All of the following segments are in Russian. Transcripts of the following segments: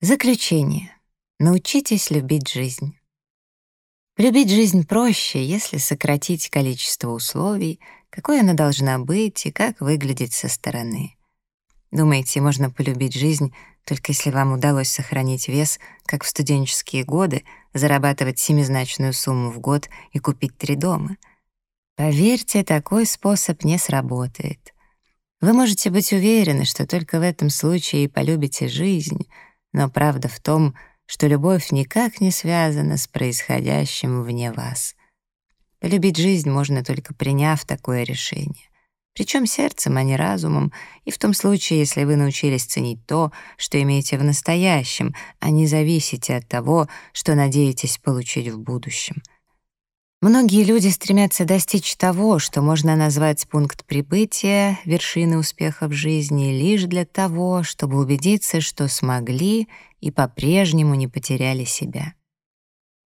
Заключение. Научитесь любить жизнь. Любить жизнь проще, если сократить количество условий, какой она должна быть и как выглядеть со стороны. Думаете, можно полюбить жизнь, только если вам удалось сохранить вес, как в студенческие годы, зарабатывать семизначную сумму в год и купить три дома? Поверьте, такой способ не сработает. Вы можете быть уверены, что только в этом случае и полюбите жизнь — но правда в том, что любовь никак не связана с происходящим вне вас. Полюбить жизнь можно только приняв такое решение. Причем сердцем, а не разумом, и в том случае, если вы научились ценить то, что имеете в настоящем, а не зависите от того, что надеетесь получить в будущем — Многие люди стремятся достичь того, что можно назвать пункт прибытия, вершины успеха в жизни, лишь для того, чтобы убедиться, что смогли и по-прежнему не потеряли себя.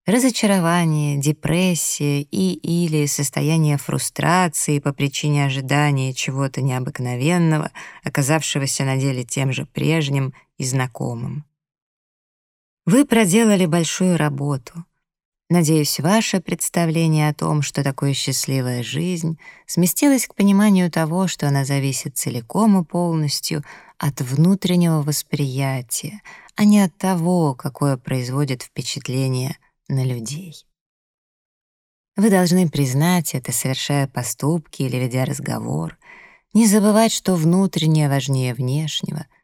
Разочарование, депрессия и или состояние фрустрации по причине ожидания чего-то необыкновенного, оказавшегося на деле тем же прежним и знакомым. Вы проделали большую работу — Надеюсь, ваше представление о том, что такое счастливая жизнь, сместилось к пониманию того, что она зависит целиком и полностью от внутреннего восприятия, а не от того, какое производит впечатление на людей. Вы должны признать это, совершая поступки или ведя разговор, не забывать, что внутреннее важнее внешнего —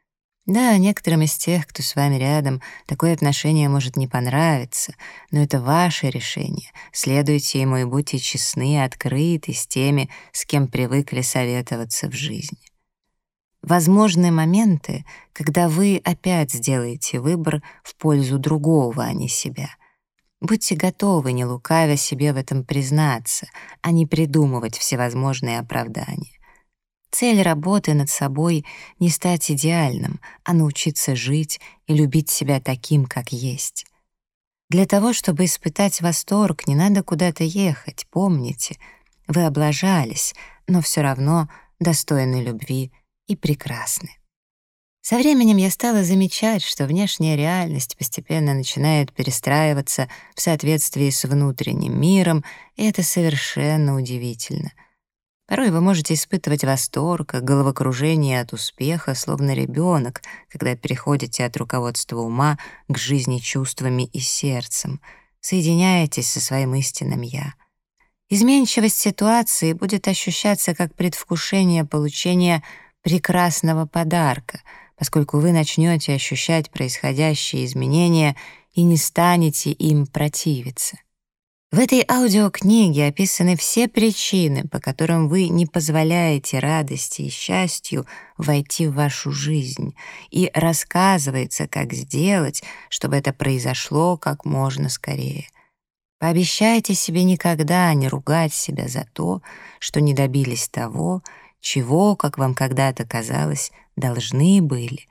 да, некоторым из тех, кто с вами рядом, такое отношение может не понравиться, но это ваше решение. Следуйте ему и будьте честны и открыты с теми, с кем привыкли советоваться в жизни. Возможны моменты, когда вы опять сделаете выбор в пользу другого, а не себя. Будьте готовы, не лукавя себе в этом признаться, а не придумывать всевозможные оправдания. Цель работы над собой — не стать идеальным, а научиться жить и любить себя таким, как есть. Для того, чтобы испытать восторг, не надо куда-то ехать, помните. Вы облажались, но все равно достойны любви и прекрасны. Со временем я стала замечать, что внешняя реальность постепенно начинает перестраиваться в соответствии с внутренним миром, и это совершенно удивительно — Порой вы можете испытывать восторг, головокружение от успеха, словно ребенок, когда переходите от руководства ума к жизни чувствами и сердцем, соединяетесь со своим истинным «я». Изменчивость ситуации будет ощущаться как предвкушение получения прекрасного подарка, поскольку вы начнете ощущать происходящие изменения и не станете им противиться. В этой аудиокниге описаны все причины, по которым вы не позволяете радости и счастью войти в вашу жизнь, и рассказывается, как сделать, чтобы это произошло как можно скорее. Пообещайте себе никогда не ругать себя за то, что не добились того, чего, как вам когда-то казалось, должны были.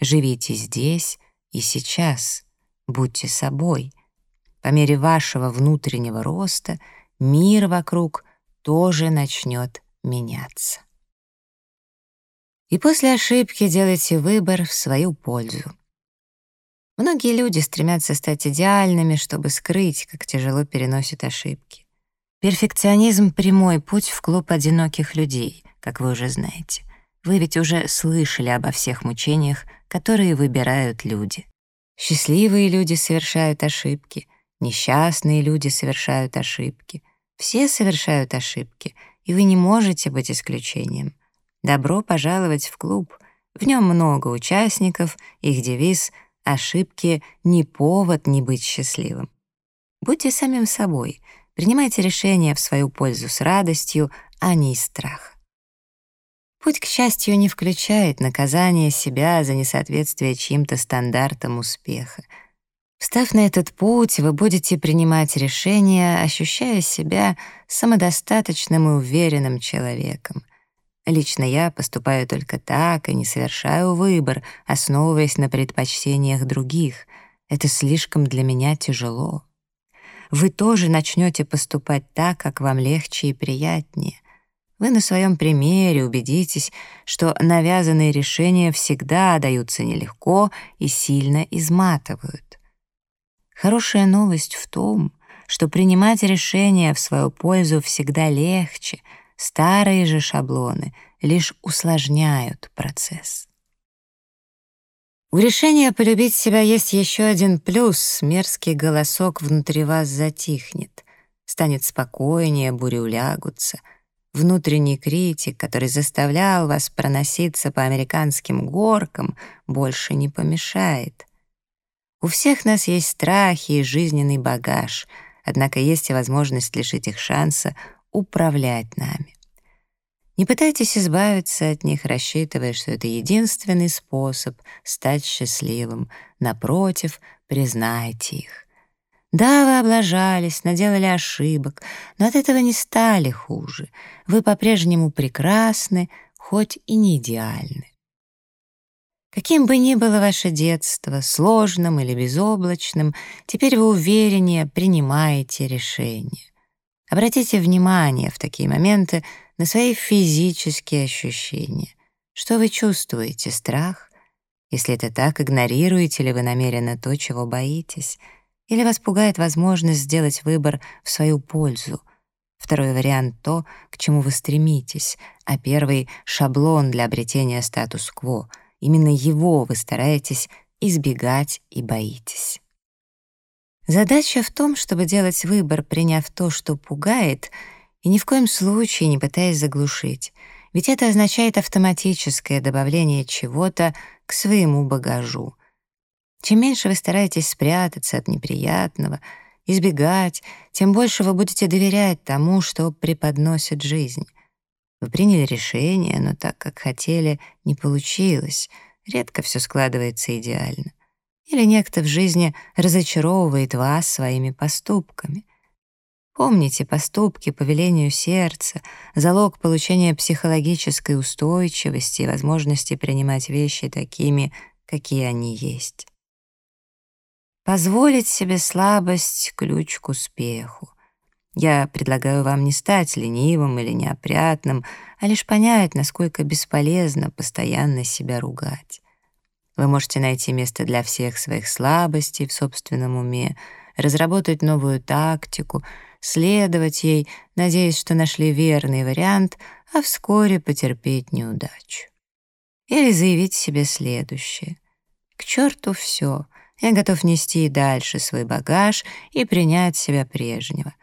Живите здесь и сейчас. Будьте собой — по мере вашего внутреннего роста мир вокруг тоже начнет меняться. И после ошибки делайте выбор в свою пользу. Многие люди стремятся стать идеальными, чтобы скрыть, как тяжело переносят ошибки. Перфекционизм — прямой путь в клуб одиноких людей, как вы уже знаете. Вы ведь уже слышали обо всех мучениях, которые выбирают люди. Счастливые люди совершают ошибки, Несчастные люди совершают ошибки. Все совершают ошибки, и вы не можете быть исключением. Добро пожаловать в клуб. В нем много участников, их девиз «Ошибки — не повод не быть счастливым». Будьте самим собой, принимайте решения в свою пользу с радостью, а не из страха. Путь к счастью не включает наказание себя за несоответствие чьим-то стандартам успеха — Встав на этот путь, вы будете принимать решения, ощущая себя самодостаточным и уверенным человеком. Лично я поступаю только так и не совершаю выбор, основываясь на предпочтениях других. Это слишком для меня тяжело. Вы тоже начнете поступать так, как вам легче и приятнее. Вы на своем примере убедитесь, что навязанные решения всегда даются нелегко и сильно изматывают. Хорошая новость в том, что принимать решения в свою пользу всегда легче, старые же шаблоны лишь усложняют процесс. У решения полюбить себя есть еще один плюс — мерзкий голосок внутри вас затихнет, станет спокойнее, бури улягутся — Внутренний критик, который заставлял вас проноситься по американским горкам, больше не помешает. У всех нас есть страхи и жизненный багаж, однако есть и возможность лишить их шанса управлять нами. Не пытайтесь избавиться от них, рассчитывая, что это единственный способ стать счастливым. Напротив, признайте их. Да, вы облажались, наделали ошибок, но от этого не стали хуже. Вы по-прежнему прекрасны, хоть и не идеальны. Каким бы ни было ваше детство, сложным или безоблачным, теперь вы увереннее принимаете решения. Обратите внимание в такие моменты на свои физические ощущения. Что вы чувствуете? Страх? Если это так, игнорируете ли вы намеренно то, чего боитесь? Или вас пугает возможность сделать выбор в свою пользу. Второй вариант — то, к чему вы стремитесь, а первый — шаблон для обретения статус-кво. Именно его вы стараетесь избегать и боитесь. Задача в том, чтобы делать выбор, приняв то, что пугает, и ни в коем случае не пытаясь заглушить, ведь это означает автоматическое добавление чего-то к своему багажу — чем меньше вы стараетесь спрятаться от неприятного, избегать, тем больше вы будете доверять тому, что преподносит жизнь. Вы приняли решение, но так, как хотели, не получилось. Редко все складывается идеально. Или некто в жизни разочаровывает вас своими поступками. Помните, поступки по велению сердца — залог получения психологической устойчивости и возможности принимать вещи такими, какие они есть. Позволить себе слабость — ключ к успеху. Я предлагаю вам не стать ленивым или неопрятным, а лишь понять, насколько бесполезно постоянно себя ругать. Вы можете найти место для всех своих слабостей в собственном уме, разработать новую тактику, следовать ей, надеясь, что нашли верный вариант, а вскоре потерпеть неудачу. Или заявить себе следующее. К черту все, я готов нести дальше свой багаж и принять себя прежнего.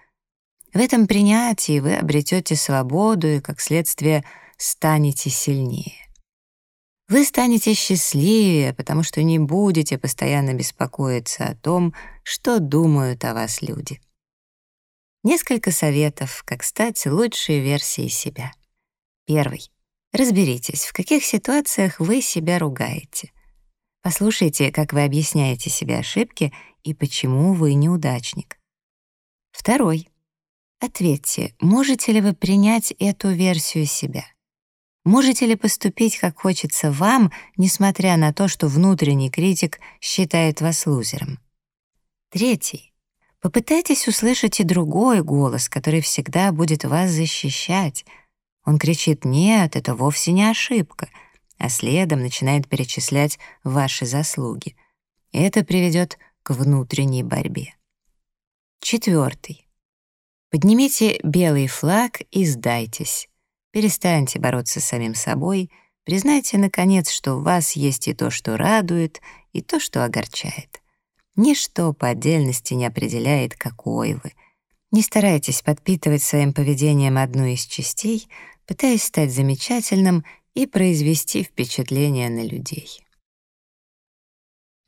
В этом принятии вы обретете свободу и, как следствие, станете сильнее. Вы станете счастливее, потому что не будете постоянно беспокоиться о том, что думают о вас люди. Несколько советов, как стать лучшей версией себя. Первый. Разберитесь, в каких ситуациях вы себя ругаете — Послушайте, как вы объясняете себе ошибки и почему вы неудачник. Второй. Ответьте, можете ли вы принять эту версию себя? Можете ли поступить, как хочется вам, несмотря на то, что внутренний критик считает вас лузером? Третий. Попытайтесь услышать и другой голос, который всегда будет вас защищать. Он кричит «нет, это вовсе не ошибка», а следом начинает перечислять ваши заслуги. Это приведет к внутренней борьбе. Четвертый. Поднимите белый флаг и сдайтесь. Перестаньте бороться с самим собой, признайте, наконец, что у вас есть и то, что радует, и то, что огорчает. Ничто по отдельности не определяет, какой вы. Не старайтесь подпитывать своим поведением одну из частей, пытаясь стать замечательным и произвести впечатление на людей.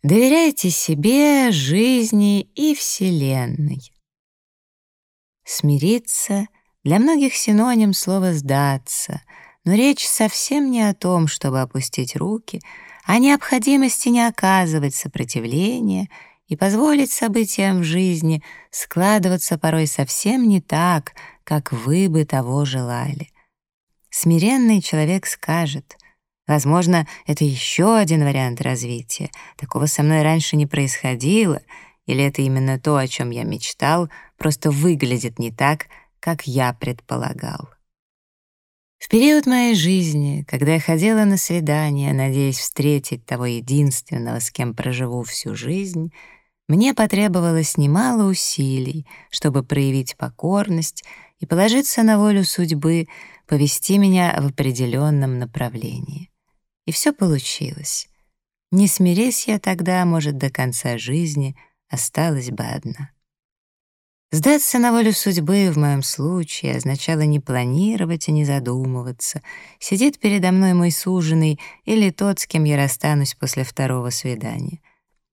Доверяйте себе, жизни и Вселенной. Смириться для многих синоним слова «сдаться», но речь совсем не о том, чтобы опустить руки, а о необходимости не оказывать сопротивления и позволить событиям в жизни складываться порой совсем не так, как вы бы того желали. Смиренный человек скажет, возможно, это еще один вариант развития, такого со мной раньше не происходило, или это именно то, о чем я мечтал, просто выглядит не так, как я предполагал. В период моей жизни, когда я ходила на свидания, надеясь встретить того единственного, с кем проживу всю жизнь, мне потребовалось немало усилий, чтобы проявить покорность и положиться на волю судьбы, повести меня в определенном направлении. И все получилось. Не смирись я тогда, может, до конца жизни осталась бы одна. Сдаться на волю судьбы в моем случае означало не планировать и не задумываться. Сидит передо мной мой суженый или тот, с кем я расстанусь после второго свидания.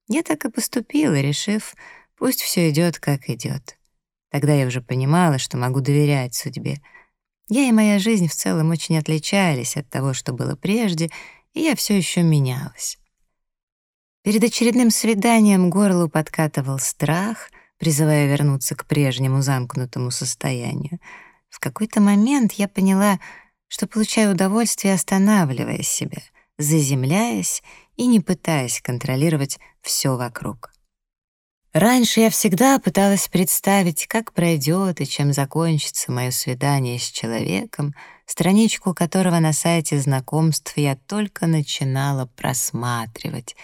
Я так и поступила, решив, пусть все идет, как идет. Тогда я уже понимала, что могу доверять судьбе. Я и моя жизнь в целом очень отличались от того, что было прежде, и я все еще менялась. Перед очередным свиданием горлу подкатывал страх — призывая вернуться к прежнему замкнутому состоянию. В какой-то момент я поняла, что получаю удовольствие, останавливая себя, заземляясь и не пытаясь контролировать все вокруг. Раньше я всегда пыталась представить, как пройдет и чем закончится мое свидание с человеком, страничку которого на сайте знакомств я только начинала просматривать.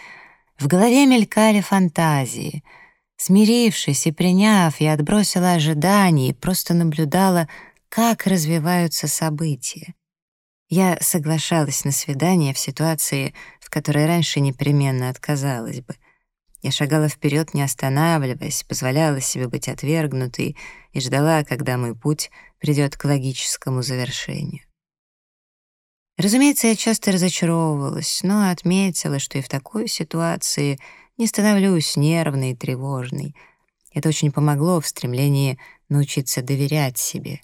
В голове мелькали фантазии — Смирившись и приняв, я отбросила ожидания и просто наблюдала, как развиваются события. Я соглашалась на свидание в ситуации, в которой раньше непременно отказалась бы. Я шагала вперед, не останавливаясь, позволяла себе быть отвергнутой и ждала, когда мой путь придет к логическому завершению. Разумеется, я часто разочаровывалась, но отметила, что и в такой ситуации не становлюсь нервной и тревожной. Это очень помогло в стремлении научиться доверять себе.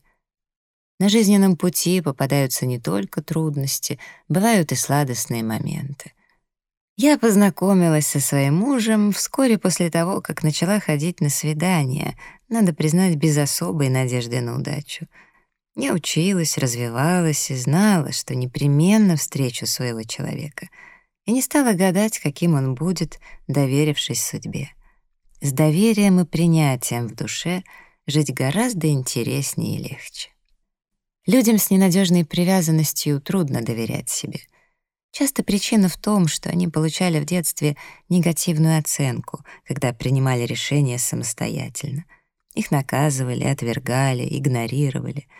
На жизненном пути попадаются не только трудности, бывают и сладостные моменты. Я познакомилась со своим мужем вскоре после того, как начала ходить на свидания, надо признать, без особой надежды на удачу. Я училась, развивалась и знала, что непременно встречу своего человека — и не стала гадать, каким он будет, доверившись судьбе. С доверием и принятием в душе жить гораздо интереснее и легче. Людям с ненадежной привязанностью трудно доверять себе. Часто причина в том, что они получали в детстве негативную оценку, когда принимали решения самостоятельно. Их наказывали, отвергали, игнорировали —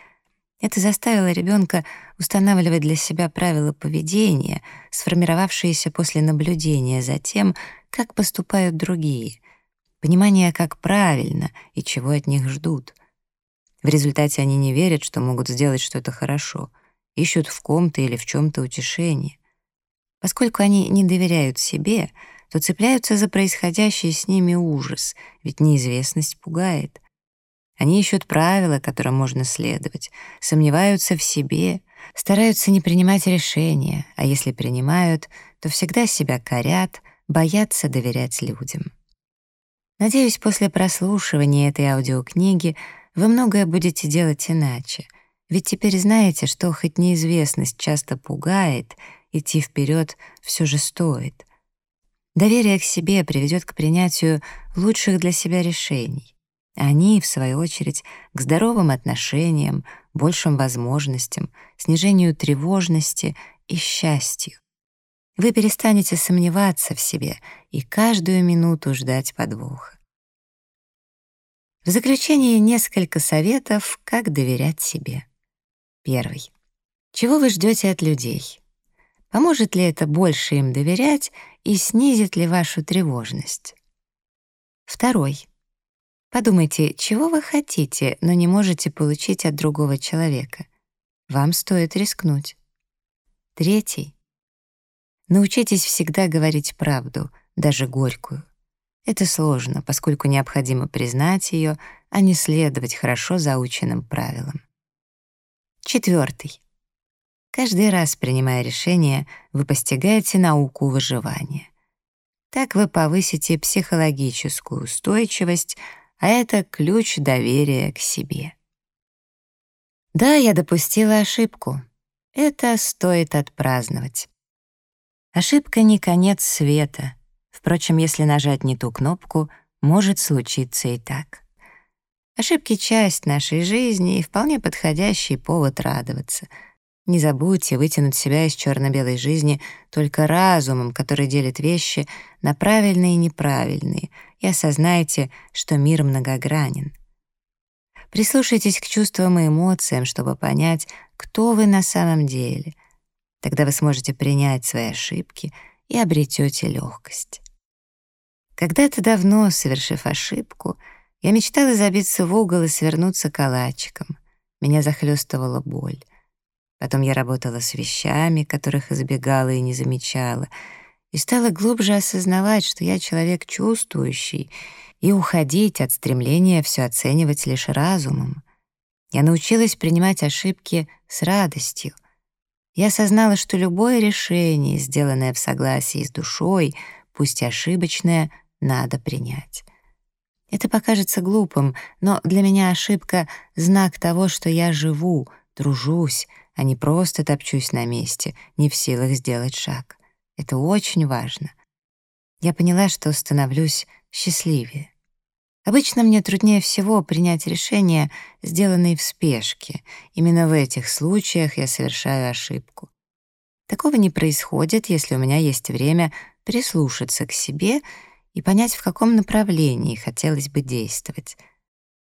это заставило ребенка устанавливать для себя правила поведения, сформировавшиеся после наблюдения за тем, как поступают другие, понимание, как правильно и чего от них ждут. В результате они не верят, что могут сделать что-то хорошо, ищут в ком-то или в чем-то утешение. Поскольку они не доверяют себе, то цепляются за происходящий с ними ужас, ведь неизвестность пугает. Они ищут правила, которым можно следовать, сомневаются в себе, стараются не принимать решения, а если принимают, то всегда себя корят, боятся доверять людям. Надеюсь, после прослушивания этой аудиокниги вы многое будете делать иначе, ведь теперь знаете, что хоть неизвестность часто пугает, идти вперед все же стоит. Доверие к себе приведет к принятию лучших для себя решений. Они, в свою очередь, к здоровым отношениям, большим возможностям, снижению тревожности и счастью. Вы перестанете сомневаться в себе и каждую минуту ждать подвоха. В заключение несколько советов, как доверять себе. Первый. Чего вы ждете от людей? Поможет ли это больше им доверять и снизит ли вашу тревожность? Второй. Подумайте, чего вы хотите, но не можете получить от другого человека. Вам стоит рискнуть. Третий. Научитесь всегда говорить правду, даже горькую. Это сложно, поскольку необходимо признать ее, а не следовать хорошо заученным правилам. Четвертый. Каждый раз, принимая решение, вы постигаете науку выживания. Так вы повысите психологическую устойчивость, а это ключ доверия к себе. Да, я допустила ошибку. Это стоит отпраздновать. Ошибка не конец света. Впрочем, если нажать не ту кнопку, может случиться и так. Ошибки — часть нашей жизни и вполне подходящий повод радоваться — Не забудьте вытянуть себя из черно-белой жизни только разумом, который делит вещи на правильные и неправильные, и осознайте, что мир многогранен. Прислушайтесь к чувствам и эмоциям, чтобы понять, кто вы на самом деле. Тогда вы сможете принять свои ошибки и обретете легкость. Когда-то давно, совершив ошибку, я мечтала забиться в угол и свернуться калачиком. Меня захлестывала боль. Потом я работала с вещами, которых избегала и не замечала, и стала глубже осознавать, что я человек чувствующий, и уходить от стремления все оценивать лишь разумом. Я научилась принимать ошибки с радостью. Я осознала, что любое решение, сделанное в согласии с душой, пусть и ошибочное, надо принять. Это покажется глупым, но для меня ошибка — знак того, что я живу, тружусь, а не просто топчусь на месте, не в силах сделать шаг. Это очень важно. Я поняла, что становлюсь счастливее. Обычно мне труднее всего принять решения, сделанные в спешке. Именно в этих случаях я совершаю ошибку. Такого не происходит, если у меня есть время прислушаться к себе и понять, в каком направлении хотелось бы действовать —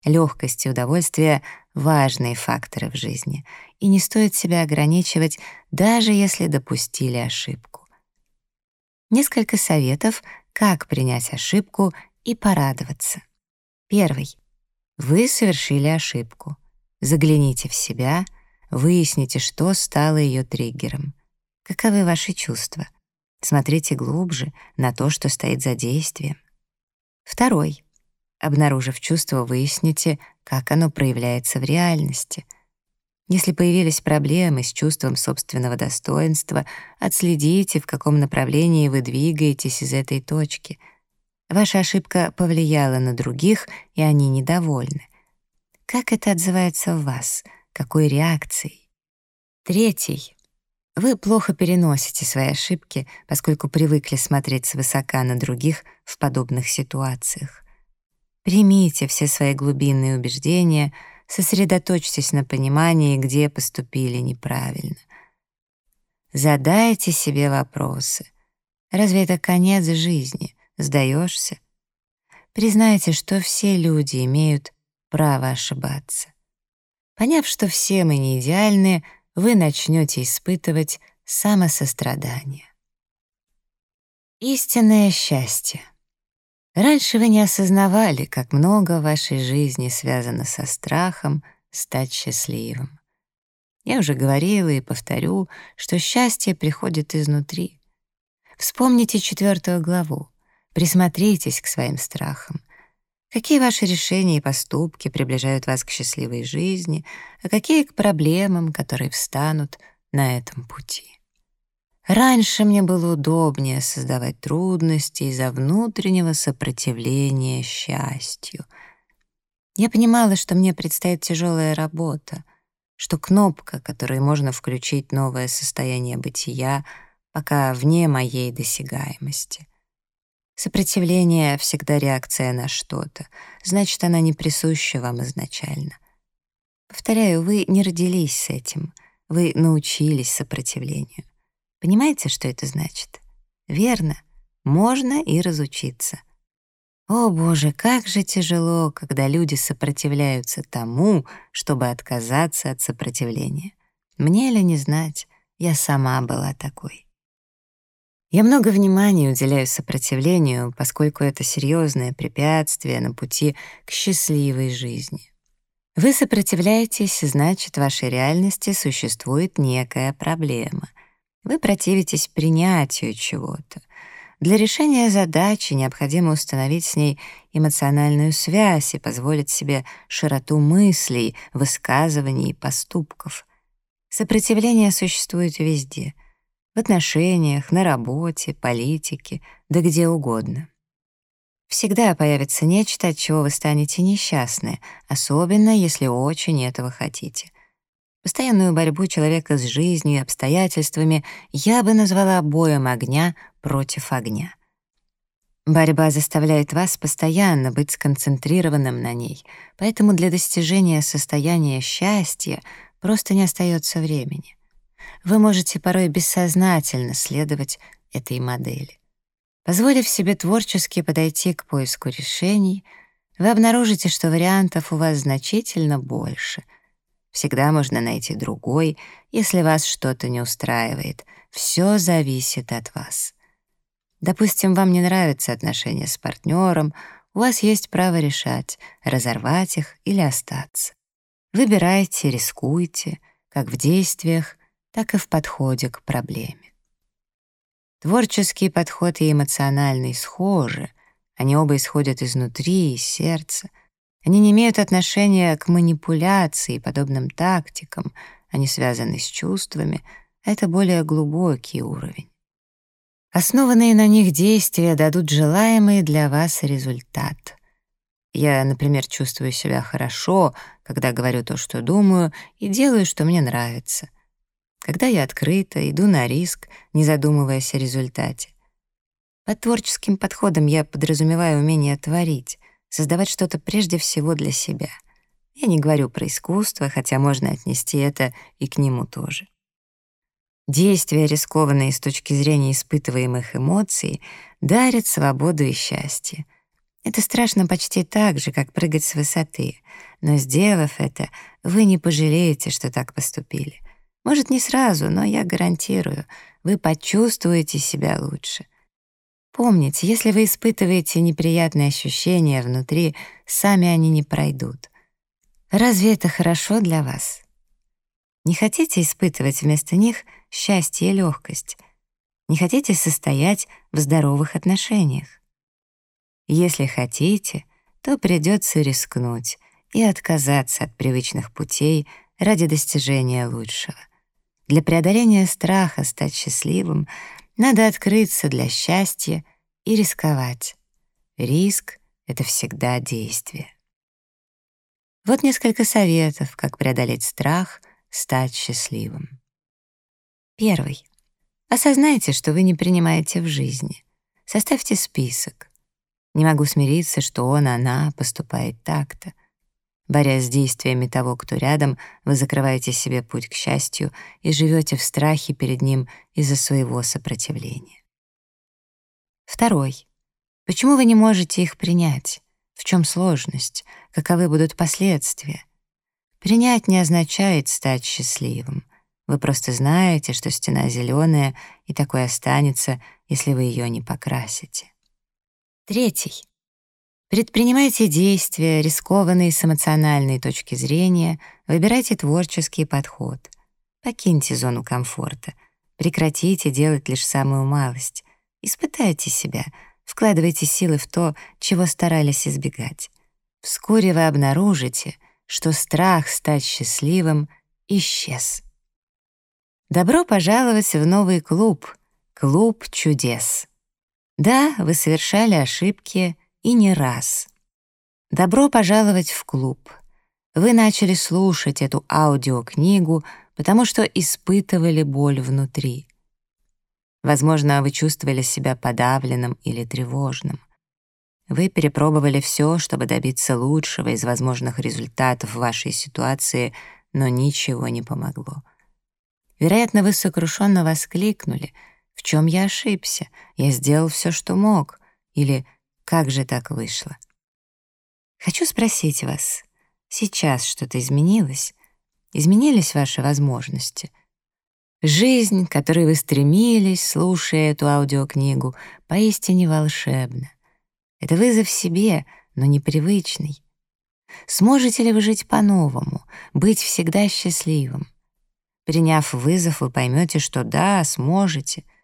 Легкость и удовольствие — важные факторы в жизни, и не стоит себя ограничивать, даже если допустили ошибку. Несколько советов, как принять ошибку и порадоваться. Первый. Вы совершили ошибку. Загляните в себя, выясните, что стало ее триггером. Каковы ваши чувства? Смотрите глубже на то, что стоит за действием. Второй. Обнаружив чувство, выясните, как оно проявляется в реальности. Если появились проблемы с чувством собственного достоинства, отследите, в каком направлении вы двигаетесь из этой точки. Ваша ошибка повлияла на других, и они недовольны. Как это отзывается в вас? Какой реакцией? Третий. Вы плохо переносите свои ошибки, поскольку привыкли смотреть свысока на других в подобных ситуациях. Примите все свои глубинные убеждения, сосредоточьтесь на понимании, где поступили неправильно. Задайте себе вопросы. Разве это конец жизни? Сдаешься? Признайте, что все люди имеют право ошибаться. Поняв, что все мы не идеальны, вы начнете испытывать самосострадание. Истинное счастье — Раньше вы не осознавали, как много в вашей жизни связано со страхом стать счастливым. Я уже говорила и повторю, что счастье приходит изнутри. Вспомните четвертую главу, присмотритесь к своим страхам. Какие ваши решения и поступки приближают вас к счастливой жизни, а какие к проблемам, которые встанут на этом пути. Раньше мне было удобнее создавать трудности из-за внутреннего сопротивления счастью. Я понимала, что мне предстоит тяжелая работа, что кнопка, которой можно включить новое состояние бытия, пока вне моей досягаемости. Сопротивление — всегда реакция на что-то, значит, она не присуща вам изначально. Повторяю, вы не родились с этим, вы научились сопротивлению. Понимаете, что это значит? Верно, можно и разучиться. О боже, как же тяжело, когда люди сопротивляются тому, чтобы отказаться от сопротивления. Мне ли не знать, я сама была такой. Я много внимания уделяю сопротивлению, поскольку это серьезное препятствие на пути к счастливой жизни. Вы сопротивляетесь, значит, в вашей реальности существует некая проблема. Вы противитесь принятию чего-то. Для решения задачи необходимо установить с ней эмоциональную связь и позволить себе широту мыслей, высказываний и поступков. Сопротивление существует везде — в отношениях, на работе, политике, да где угодно. Всегда появится нечто, от чего вы станете несчастны, особенно если очень этого хотите. Постоянную борьбу человека с жизнью и обстоятельствами я бы назвала боем огня против огня. Борьба заставляет вас постоянно быть сконцентрированным на ней, поэтому для достижения состояния счастья просто не остается времени. вы можете порой бессознательно следовать этой модели. Позволив себе творчески подойти к поиску решений, вы обнаружите, что вариантов у вас значительно больше. Всегда можно найти другой, если вас что-то не устраивает. Все зависит от вас. Допустим, вам не нравятся отношения с партнером, у вас есть право решать, разорвать их или остаться. Выбирайте, рискуйте, как в действиях, так и в подходе к проблеме. Творческий подход и эмоциональный схожи, они оба исходят изнутри, из сердца. Они не имеют отношения к манипуляции и подобным тактикам, они связаны с чувствами, это более глубокий уровень. Основанные на них действия дадут желаемый для вас результат. Я, например, чувствую себя хорошо, когда говорю то, что думаю, и делаю, что мне нравится когда я открыто иду на риск, не задумываясь о результате. Под творческим подходом я подразумеваю умение творить, создавать что-то прежде всего для себя. Я не говорю про искусство, хотя можно отнести это и к нему тоже. Действия, рискованные с точки зрения испытываемых эмоций, дарят свободу и счастье. Это страшно почти так же, как прыгать с высоты, но, сделав это, вы не пожалеете, что так поступили. Может, не сразу, но я гарантирую, вы почувствуете себя лучше. Помните, если вы испытываете неприятные ощущения внутри, сами они не пройдут. Разве это хорошо для вас? Не хотите испытывать вместо них счастье и легкость? Не хотите состоять в здоровых отношениях? Если хотите, то придется рискнуть и отказаться от привычных путей ради достижения лучшего. Для преодоления страха стать счастливым надо открыться для счастья и рисковать. Риск — это всегда действие. Вот несколько советов, как преодолеть страх, стать счастливым. Первый. Осознайте, что вы не принимаете в жизни. Составьте список. Не могу смириться, что он, она поступает так-то. Борясь с действиями того, кто рядом, вы закрываете себе путь к счастью и живете в страхе перед ним из-за своего сопротивления. Второй. Почему вы не можете их принять? В чем сложность? Каковы будут последствия? Принять не означает стать счастливым. Вы просто знаете, что стена зеленая, и такой останется, если вы ее не покрасите. Третий. Предпринимайте действия, рискованные с эмоциональной точки зрения, выбирайте творческий подход. Покиньте зону комфорта, прекратите делать лишь самую малость. Испытайте себя, вкладывайте силы в то, чего старались избегать. Вскоре вы обнаружите, что страх стать счастливым исчез. Добро пожаловать в новый клуб, клуб чудес. Да, вы совершали ошибки, и не раз. Добро пожаловать в клуб. Вы начали слушать эту аудиокнигу, потому что испытывали боль внутри. Возможно, вы чувствовали себя подавленным или тревожным. Вы перепробовали все, чтобы добиться лучшего из возможных результатов вашей ситуации, но ничего не помогло. Вероятно, вы сокрушенно воскликнули «В чем я ошибся? Я сделал все, что мог» или как же так вышло? Хочу спросить вас, сейчас что-то изменилось? Изменились ваши возможности? Жизнь, к которой вы стремились, слушая эту аудиокнигу, поистине волшебна. Это вызов себе, но непривычный. Сможете ли вы жить по-новому, быть всегда счастливым? Приняв вызов, вы поймете, что да, сможете —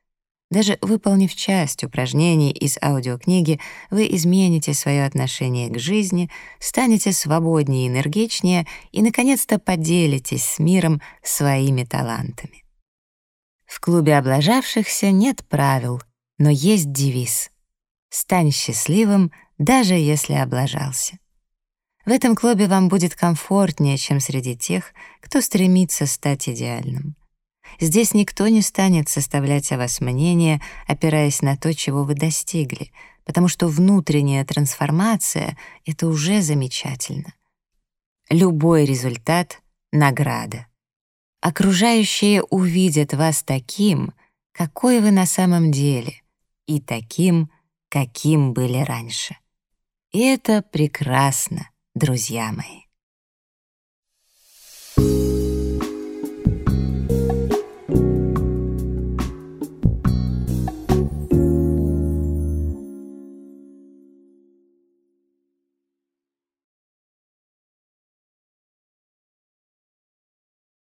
даже выполнив часть упражнений из аудиокниги, вы измените свое отношение к жизни, станете свободнее и энергичнее и, наконец-то, поделитесь с миром своими талантами. В клубе облажавшихся нет правил, но есть девиз «Стань счастливым, даже если облажался». В этом клубе вам будет комфортнее, чем среди тех, кто стремится стать идеальным. Здесь никто не станет составлять о вас мнение, опираясь на то, чего вы достигли, потому что внутренняя трансформация — это уже замечательно. Любой результат — награда. окружающие увидят вас таким, какой вы на самом деле, и таким, каким были раньше. И это прекрасно, друзья мои.